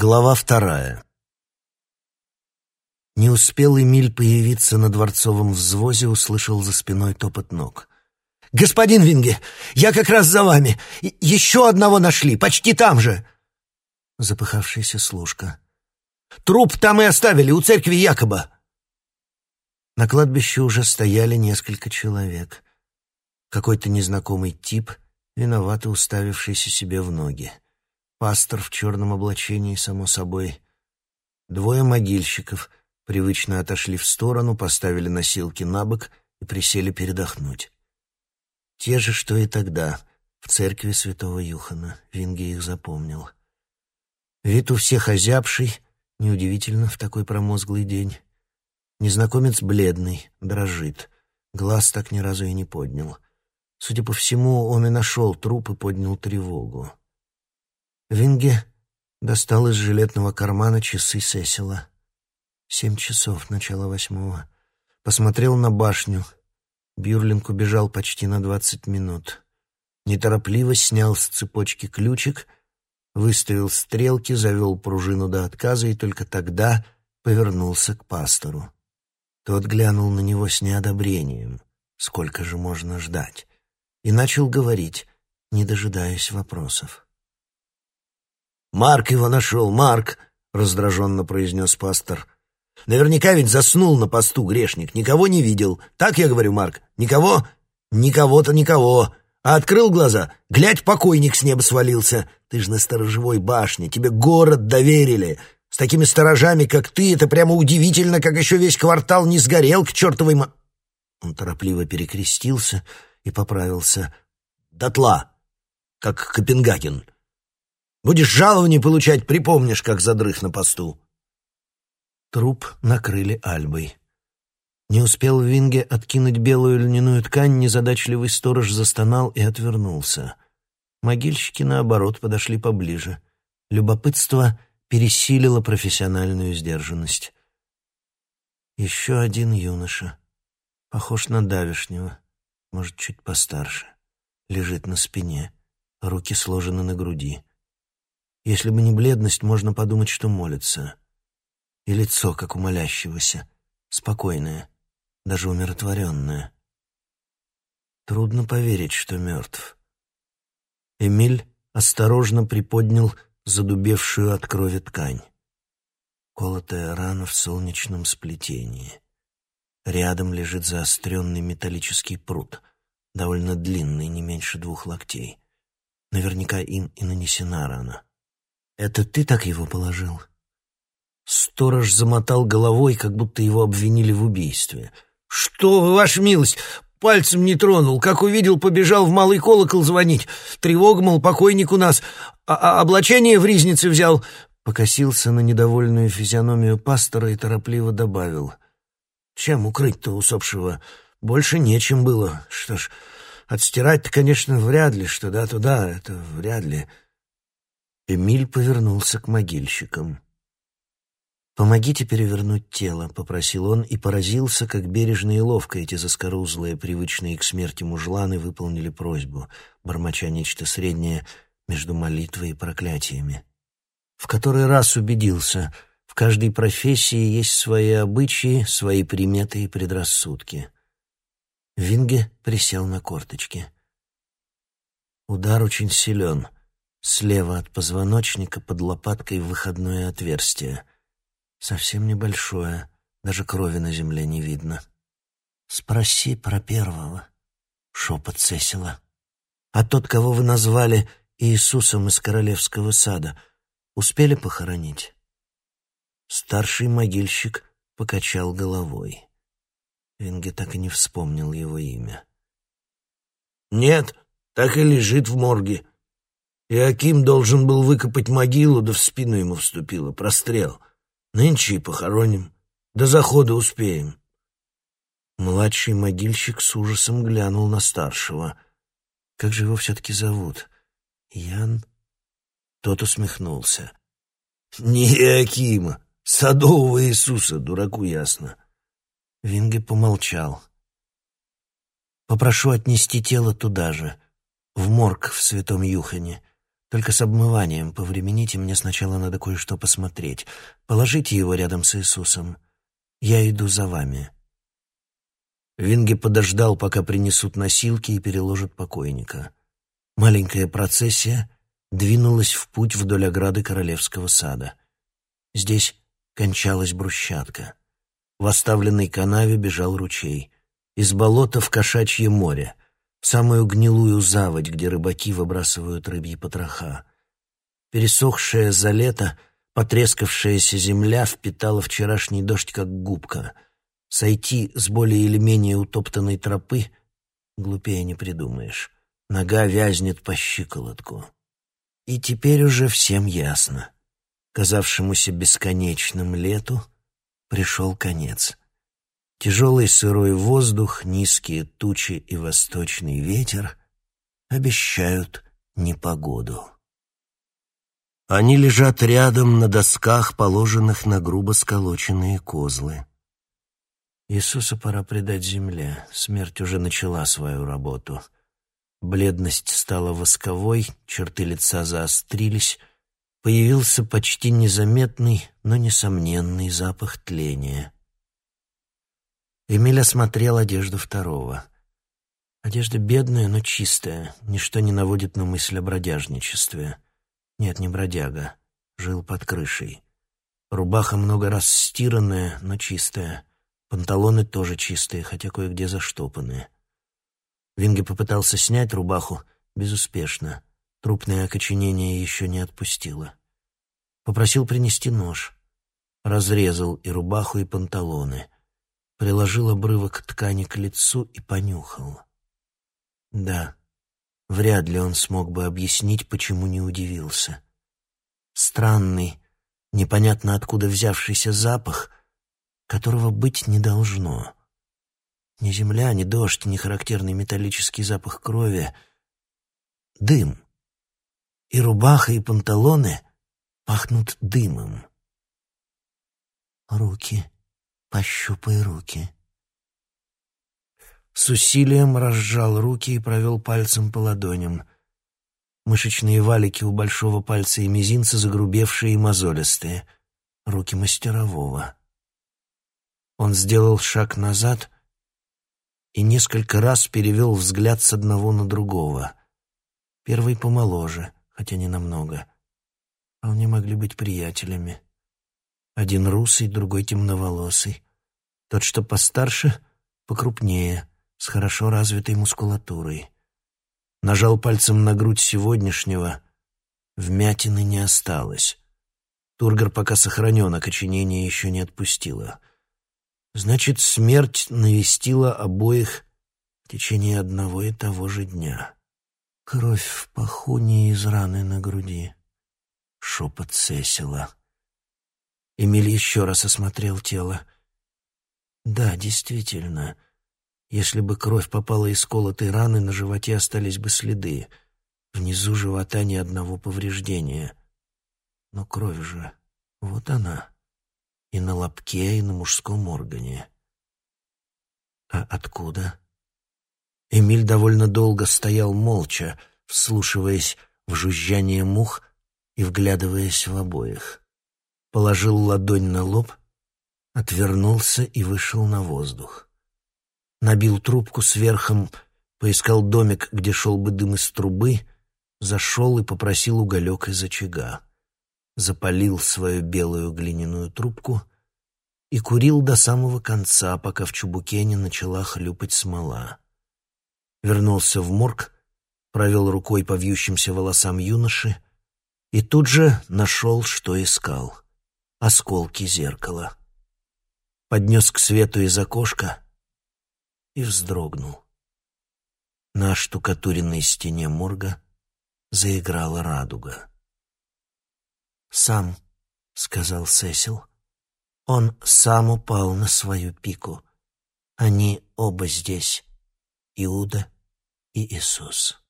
Глава вторая. Не успел Эмиль появиться на дворцовом взвозе, услышал за спиной топот ног. «Господин Винге, я как раз за вами! Еще одного нашли, почти там же!» Запыхавшаяся служка. «Труп там и оставили, у церкви Якоба!» На кладбище уже стояли несколько человек. Какой-то незнакомый тип, виновато уставившийся себе в ноги. Пастор в черном облачении, само собой. Двое могильщиков привычно отошли в сторону, поставили носилки на бок и присели передохнуть. Те же, что и тогда, в церкви святого Юхана. Винге их запомнил. Вид у всех озябший, неудивительно в такой промозглый день. Незнакомец бледный, дрожит. Глаз так ни разу и не поднял. Судя по всему, он и нашел труп и поднял тревогу. Винге достал из жилетного кармана часы Сесила. Семь часов, начало восьмого. Посмотрел на башню. Бюрлинг убежал почти на двадцать минут. Неторопливо снял с цепочки ключик, выставил стрелки, завел пружину до отказа и только тогда повернулся к пастору. Тот глянул на него с неодобрением. Сколько же можно ждать? И начал говорить, не дожидаясь вопросов. «Марк его нашел, Марк!» — раздраженно произнес пастор. «Наверняка ведь заснул на посту грешник, никого не видел. Так я говорю, Марк? Никого? Никого-то никого. А открыл глаза, глядь, покойник с неба свалился. Ты же на сторожевой башне, тебе город доверили. С такими сторожами, как ты, это прямо удивительно, как еще весь квартал не сгорел к чертовой ма...» Он торопливо перекрестился и поправился. «Дотла, как Копенгаген». Будешь жалование получать, припомнишь, как задрых на посту». Труп накрыли альбой. Не успел Винге откинуть белую льняную ткань, незадачливый сторож застонал и отвернулся. Могильщики, наоборот, подошли поближе. Любопытство пересилило профессиональную сдержанность. Еще один юноша, похож на давешнего, может, чуть постарше, лежит на спине, руки сложены на груди. Если бы не бледность, можно подумать, что молится. И лицо, как у молящегося, спокойное, даже умиротворенное. Трудно поверить, что мертв. Эмиль осторожно приподнял задубевшую от крови ткань. Колотая рана в солнечном сплетении. Рядом лежит заостренный металлический пруд, довольно длинный, не меньше двух локтей. Наверняка им и нанесена рана. «Это ты так его положил?» Сторож замотал головой, как будто его обвинили в убийстве. «Что вы, ваша милость, пальцем не тронул. Как увидел, побежал в малый колокол звонить. Тревога, мол, покойник у нас. А, а облачение в ризнице взял». Покосился на недовольную физиономию пастора и торопливо добавил. «Чем укрыть-то усопшего? Больше нечем было. Что ж, отстирать-то, конечно, вряд ли, что да-туда, это вряд ли». Эмиль повернулся к могильщикам. «Помогите перевернуть тело», — попросил он и поразился, как бережно и ловко эти заскорузлые, привычные к смерти мужланы выполнили просьбу, бормоча нечто среднее между молитвой и проклятиями. В который раз убедился, в каждой профессии есть свои обычаи, свои приметы и предрассудки. Винге присел на корточки. Удар очень силен — Слева от позвоночника под лопаткой выходное отверстие. Совсем небольшое, даже крови на земле не видно. «Спроси про первого», — шепот Сесила. «А тот, кого вы назвали Иисусом из Королевского сада, успели похоронить?» Старший могильщик покачал головой. Винге так и не вспомнил его имя. «Нет, так и лежит в морге», и Аким должен был выкопать могилу, да в спину ему вступило. Прострел. Нынче и похороним. До захода успеем. Младший могильщик с ужасом глянул на старшего. Как же его все-таки зовут? Ян? Тот усмехнулся. Не Иакима, садового Иисуса, дураку ясно. Винге помолчал. Попрошу отнести тело туда же, в морг в Святом Юхане. Только с обмыванием повремените, мне сначала надо кое-что посмотреть. Положите его рядом с Иисусом. Я иду за вами». Винги подождал, пока принесут носилки и переложат покойника. Маленькая процессия двинулась в путь вдоль ограды королевского сада. Здесь кончалась брусчатка. В оставленной канаве бежал ручей. Из болота в кошачье море, в самую гнилую заводь, где рыбаки выбрасывают рыбьи потроха. Пересохшая за лето, потрескавшаяся земля впитала вчерашний дождь, как губка. Сойти с более или менее утоптанной тропы глупее не придумаешь. Нога вязнет по щиколотку. И теперь уже всем ясно. Казавшемуся бесконечным лету пришел конец. Тяжелый сырой воздух, низкие тучи и восточный ветер обещают непогоду. Они лежат рядом на досках, положенных на грубо сколоченные козлы. Иисуса пора предать земле. Смерть уже начала свою работу. Бледность стала восковой, черты лица заострились, появился почти незаметный, но несомненный запах тления. Эмиль осмотрел одежду второго. Одежда бедная, но чистая, ничто не наводит на мысль о бродяжничестве. Нет, не бродяга, жил под крышей. Рубаха много раз стиранная, но чистая. Панталоны тоже чистые, хотя кое-где заштопанные. Винги попытался снять рубаху безуспешно. Трупное окоченение еще не отпустило. Попросил принести нож. Разрезал и рубаху, и панталоны. Приложил обрывок ткани к лицу и понюхал. Да, вряд ли он смог бы объяснить, почему не удивился. Странный, непонятно откуда взявшийся запах, которого быть не должно. Ни земля, ни дождь, ни характерный металлический запах крови. Дым. И рубаха, и панталоны пахнут дымом. Руки. Пощупай руки. С усилием разжал руки и провел пальцем по ладоням. Мышечные валики у большого пальца и мизинца загрубевшие и мозолистые. Руки мастерового. Он сделал шаг назад — и несколько раз перевел взгляд с одного на другого. Первый помоложе, хотя не намного. Вполне могли быть приятелями. Один русый, другой темноволосый. Тот, что постарше, покрупнее, с хорошо развитой мускулатурой. Нажал пальцем на грудь сегодняшнего. Вмятины не осталось. Тургор пока сохранен, окоченение еще не отпустило. Значит, смерть навестила обоих в течение одного и того же дня. Кровь в паху не из раны на груди. Шепот Сесила. Эмиль еще раз осмотрел тело. Да, действительно, если бы кровь попала из колотой раны, на животе остались бы следы. Внизу живота ни одного повреждения. Но кровь же, вот она и на лобке, и на мужском органе. А откуда? Эмиль довольно долго стоял молча, вслушиваясь в жужжание мух и вглядываясь в обоих. Положил ладонь на лоб, отвернулся и вышел на воздух. Набил трубку сверхом, поискал домик, где шел бы дым из трубы, зашел и попросил уголек из очага запалил свою белую глиняную трубку и курил до самого конца, пока в чубуке не начала хлюпать смола. Вернулся в морг, провел рукой по вьющимся волосам юноши и тут же нашел, что искал — осколки зеркала. Поднес к свету из окошка и вздрогнул. На штукатуренной стене морга заиграла радуга. «Сам», — сказал Сесил. «Он сам упал на свою пику. Они оба здесь, Иуда и Иисус».